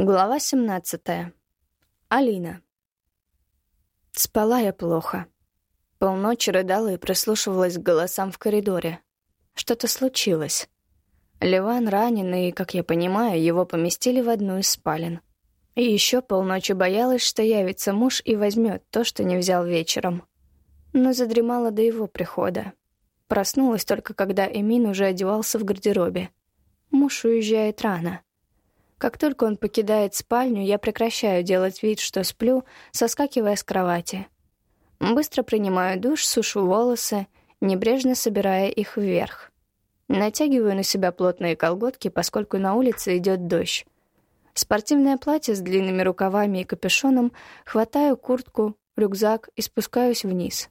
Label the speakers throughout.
Speaker 1: Глава 17. Алина. Спала я плохо. Полночи рыдала и прислушивалась к голосам в коридоре. Что-то случилось. Ливан ранен, и, как я понимаю, его поместили в одну из спален. И еще полночи боялась, что явится муж и возьмет то, что не взял вечером. Но задремала до его прихода. Проснулась только, когда Эмин уже одевался в гардеробе. Муж уезжает рано — как только он покидает спальню, я прекращаю делать вид, что сплю, соскакивая с кровати. Быстро принимаю душ, сушу волосы, небрежно собирая их вверх. Натягиваю на себя плотные колготки, поскольку на улице идет дождь. Спортивное платье с длинными рукавами и капюшоном, хватаю куртку, рюкзак и спускаюсь вниз.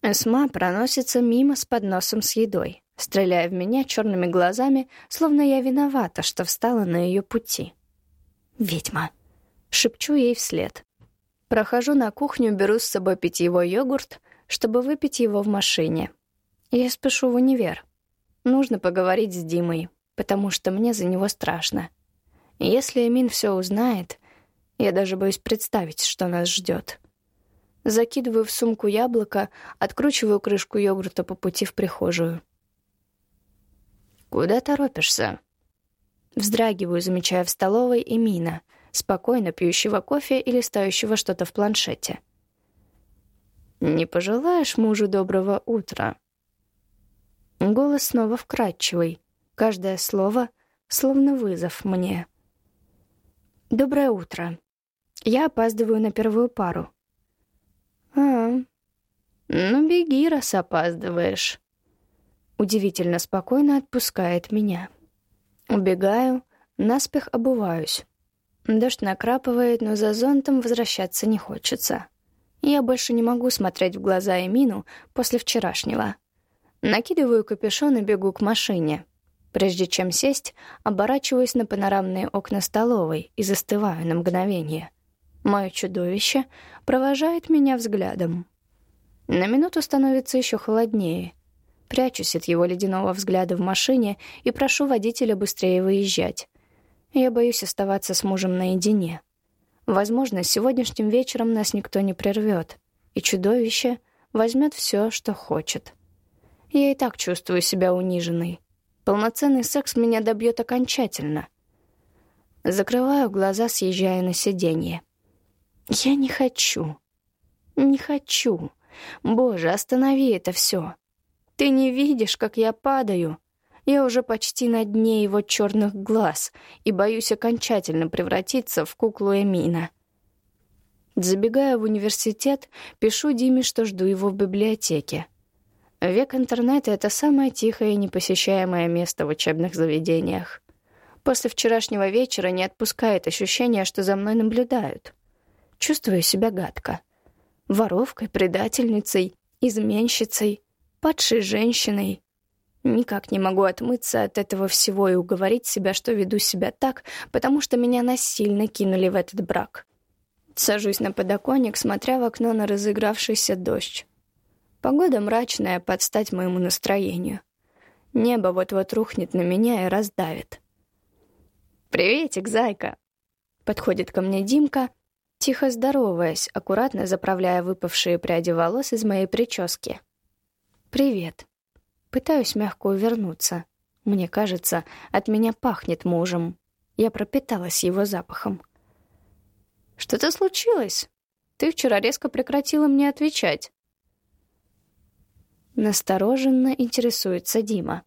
Speaker 1: Эсма проносится мимо с подносом с едой стреляя в меня черными глазами, словно я виновата, что встала на ее пути. «Ведьма!» — шепчу ей вслед. Прохожу на кухню, беру с собой питьевой йогурт, чтобы выпить его в машине. Я спешу в универ. Нужно поговорить с Димой, потому что мне за него страшно. Если Эмин все узнает, я даже боюсь представить, что нас ждет. Закидываю в сумку яблоко, откручиваю крышку йогурта по пути в прихожую. «Куда торопишься?» Вздрагиваю, замечая в столовой Эмина, спокойно пьющего кофе и листающего что-то в планшете. «Не пожелаешь мужу доброго утра?» Голос снова вкрадчивый, каждое слово словно вызов мне. «Доброе утро. Я опаздываю на первую пару». «А, ну беги, раз опаздываешь» удивительно спокойно отпускает меня. Убегаю, наспех обуваюсь. Дождь накрапывает, но за зонтом возвращаться не хочется. Я больше не могу смотреть в глаза Эмину после вчерашнего. Накидываю капюшон и бегу к машине. Прежде чем сесть, оборачиваюсь на панорамные окна столовой и застываю на мгновение. Мое чудовище провожает меня взглядом. На минуту становится еще холоднее — Прячусь от его ледяного взгляда в машине и прошу водителя быстрее выезжать. Я боюсь оставаться с мужем наедине. Возможно, сегодняшним вечером нас никто не прервет, и чудовище возьмет все, что хочет. Я и так чувствую себя униженной. Полноценный секс меня добьет окончательно. Закрываю глаза, съезжая на сиденье. Я не хочу. Не хочу. Боже, останови это все. Ты не видишь, как я падаю? Я уже почти на дне его черных глаз и боюсь окончательно превратиться в куклу Эмина. Забегая в университет, пишу Диме, что жду его в библиотеке. Век интернета — это самое тихое и непосещаемое место в учебных заведениях. После вчерашнего вечера не отпускает ощущение, что за мной наблюдают. Чувствую себя гадко. Воровкой, предательницей, изменщицей — падшей женщиной. Никак не могу отмыться от этого всего и уговорить себя, что веду себя так, потому что меня насильно кинули в этот брак. Сажусь на подоконник, смотря в окно на разыгравшийся дождь. Погода мрачная, под стать моему настроению. Небо вот-вот рухнет на меня и раздавит. «Приветик, зайка!» Подходит ко мне Димка, тихо здороваясь, аккуратно заправляя выпавшие пряди волос из моей прически. «Привет». Пытаюсь мягко увернуться. Мне кажется, от меня пахнет мужем. Я пропиталась его запахом. «Что-то случилось? Ты вчера резко прекратила мне отвечать». Настороженно интересуется Дима.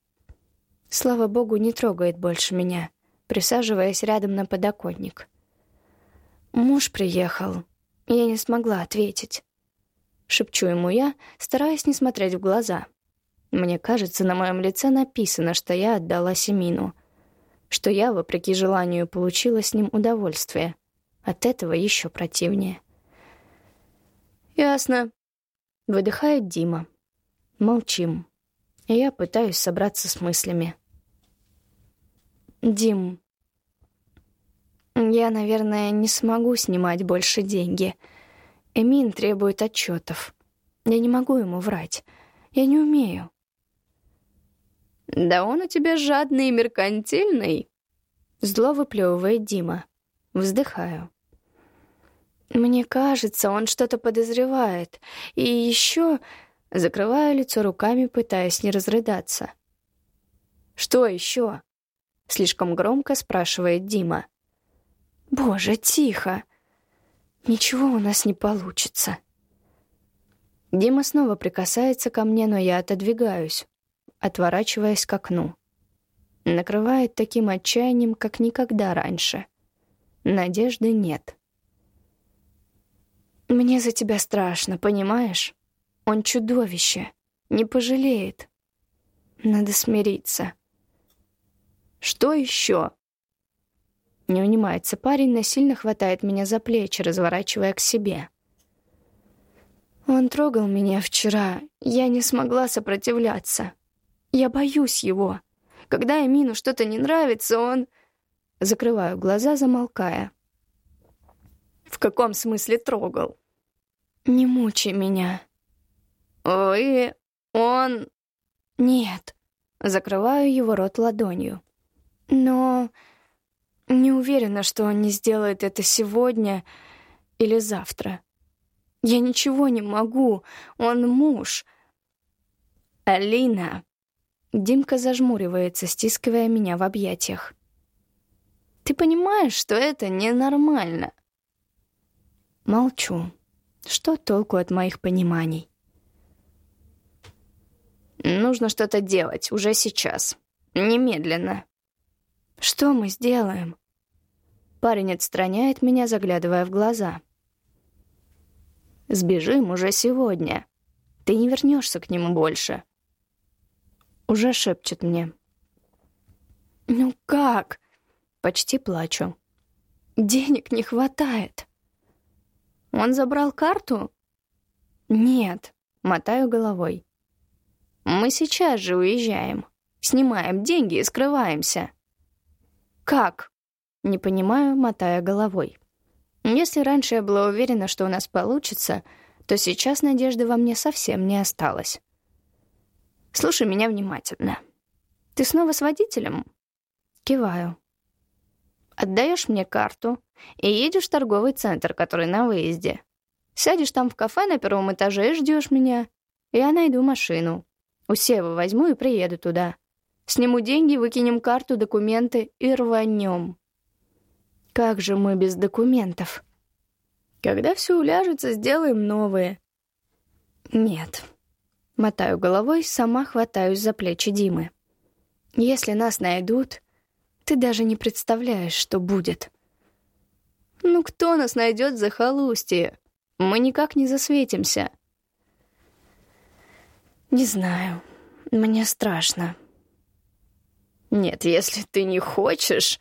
Speaker 1: Слава богу, не трогает больше меня, присаживаясь рядом на подоконник. Муж приехал. Я не смогла ответить. Шепчу ему я, стараясь не смотреть в глаза. Мне кажется, на моем лице написано, что я отдала Семину. Что я, вопреки желанию, получила с ним удовольствие. От этого еще противнее. «Ясно», — выдыхает Дима. Молчим. Я пытаюсь собраться с мыслями. «Дим, я, наверное, не смогу снимать больше деньги», — Эмин требует отчетов. Я не могу ему врать. Я не умею. «Да он у тебя жадный и меркантильный», — зло выплевывает Дима. Вздыхаю. Мне кажется, он что-то подозревает. И еще закрываю лицо руками, пытаясь не разрыдаться. «Что еще?» — слишком громко спрашивает Дима. «Боже, тихо! Ничего у нас не получится». Дима снова прикасается ко мне, но я отодвигаюсь, отворачиваясь к окну. Накрывает таким отчаянием, как никогда раньше. Надежды нет. Мне за тебя страшно, понимаешь? Он чудовище, не пожалеет. Надо смириться. Что еще? Не унимается парень, насильно хватает меня за плечи, разворачивая к себе. Он трогал меня вчера, я не смогла сопротивляться. Я боюсь его. Когда Эмину что-то не нравится, он... Закрываю глаза, замолкая. В каком смысле трогал? Не мучай меня. Ой, он... Нет. Закрываю его рот ладонью. Но не уверена, что он не сделает это сегодня или завтра. Я ничего не могу. Он муж. Алина. Димка зажмуривается, стискивая меня в объятиях. Ты понимаешь, что это ненормально? Молчу. Что толку от моих пониманий? Нужно что-то делать уже сейчас. Немедленно. Что мы сделаем? Парень отстраняет меня, заглядывая в глаза. Сбежим уже сегодня. Ты не вернешься к нему больше. Уже шепчет мне. Ну как? Почти плачу. Денег не хватает. Он забрал карту? Нет, мотаю головой. Мы сейчас же уезжаем. Снимаем деньги и скрываемся. Как? Не понимаю, мотая головой. Если раньше я была уверена, что у нас получится, то сейчас надежды во мне совсем не осталось. Слушай меня внимательно. Ты снова с водителем? Киваю. Отдаешь мне карту и едешь в торговый центр, который на выезде. Сядешь там в кафе на первом этаже и ждешь меня. Я найду машину. У Севы возьму и приеду туда. Сниму деньги, выкинем карту, документы и рванем. Как же мы без документов? Когда все уляжется, сделаем новые. Нет. Мотаю головой, сама хватаюсь за плечи Димы. Если нас найдут, ты даже не представляешь, что будет. Ну кто нас найдет за холустье? Мы никак не засветимся. Не знаю. Мне страшно. Нет, если ты не хочешь...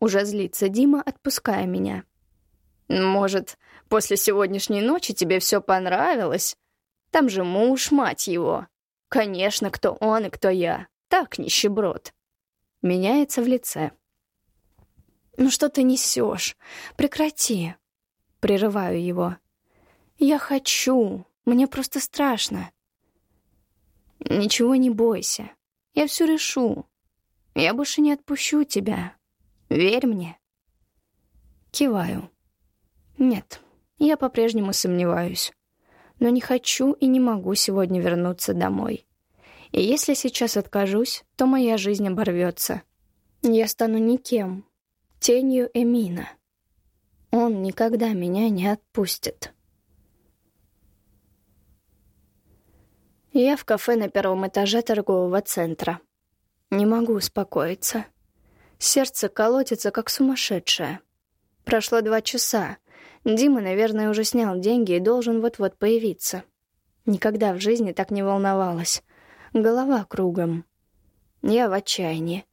Speaker 1: Уже злится Дима, отпуская меня. Может, после сегодняшней ночи тебе все понравилось? Там же муж, мать его. Конечно, кто он и кто я. Так, нищеброд меняется в лице. «Ну что ты несешь? Прекрати!» Прерываю его. «Я хочу. Мне просто страшно». «Ничего не бойся. Я все решу. Я больше не отпущу тебя. Верь мне». Киваю. «Нет, я по-прежнему сомневаюсь. Но не хочу и не могу сегодня вернуться домой. И если сейчас откажусь, то моя жизнь оборвется. Я стану никем, тенью Эмина. Он никогда меня не отпустит. Я в кафе на первом этаже торгового центра. Не могу успокоиться. Сердце колотится, как сумасшедшее. Прошло два часа. Дима, наверное, уже снял деньги и должен вот-вот появиться. Никогда в жизни так не волновалась. Голова кругом. Я в отчаянии.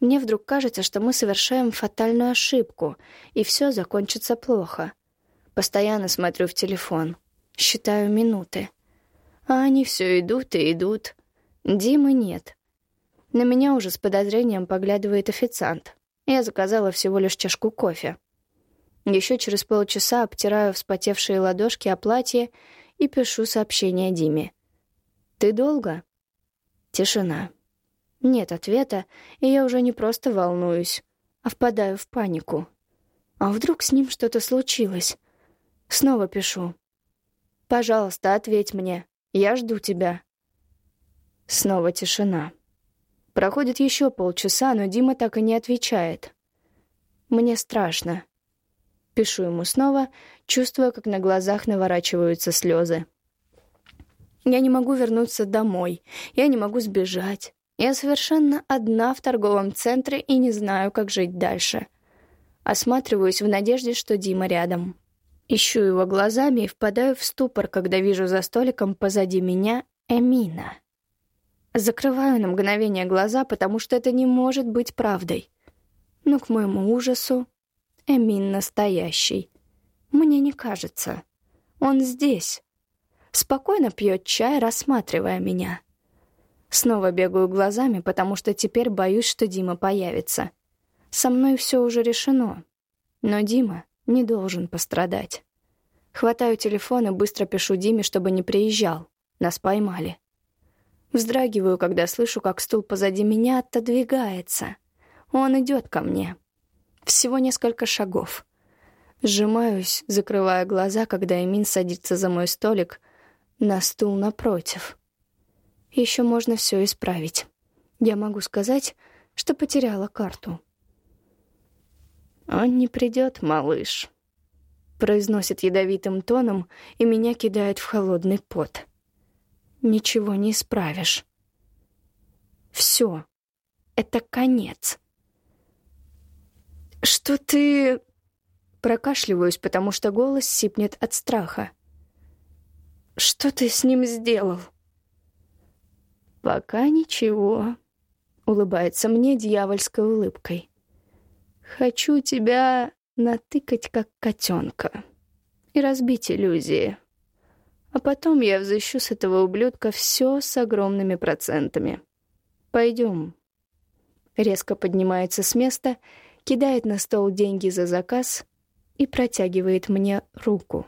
Speaker 1: Мне вдруг кажется, что мы совершаем фатальную ошибку, и все закончится плохо. Постоянно смотрю в телефон. Считаю минуты. А они все идут и идут. Димы нет. На меня уже с подозрением поглядывает официант. Я заказала всего лишь чашку кофе. Еще через полчаса обтираю вспотевшие ладошки о платье и пишу сообщение Диме. «Ты долго?» Тишина. Нет ответа, и я уже не просто волнуюсь, а впадаю в панику. А вдруг с ним что-то случилось? Снова пишу. «Пожалуйста, ответь мне. Я жду тебя». Снова тишина. Проходит еще полчаса, но Дима так и не отвечает. Мне страшно. Пишу ему снова, чувствуя, как на глазах наворачиваются слезы. Я не могу вернуться домой, я не могу сбежать. Я совершенно одна в торговом центре и не знаю, как жить дальше. Осматриваюсь в надежде, что Дима рядом. Ищу его глазами и впадаю в ступор, когда вижу за столиком позади меня Эмина. Закрываю на мгновение глаза, потому что это не может быть правдой. Но к моему ужасу Эмин настоящий. Мне не кажется. Он здесь. Спокойно пьет чай, рассматривая меня. Снова бегаю глазами, потому что теперь боюсь, что Дима появится. Со мной все уже решено. Но Дима не должен пострадать. Хватаю телефон и быстро пишу Диме, чтобы не приезжал. Нас поймали. Вздрагиваю, когда слышу, как стул позади меня отодвигается. Он идет ко мне. Всего несколько шагов. Сжимаюсь, закрывая глаза, когда Эмин садится за мой столик на стул напротив. Еще можно все исправить. Я могу сказать, что потеряла карту. «Он не придет, малыш», — произносит ядовитым тоном, и меня кидает в холодный пот. «Ничего не исправишь. Все. Это конец». «Что ты...» Прокашливаюсь, потому что голос сипнет от страха. «Что ты с ним сделал?» «Пока ничего», — улыбается мне дьявольской улыбкой. «Хочу тебя натыкать, как котенка, и разбить иллюзии. А потом я взыщу с этого ублюдка все с огромными процентами. Пойдем». Резко поднимается с места — кидает на стол деньги за заказ и протягивает мне руку.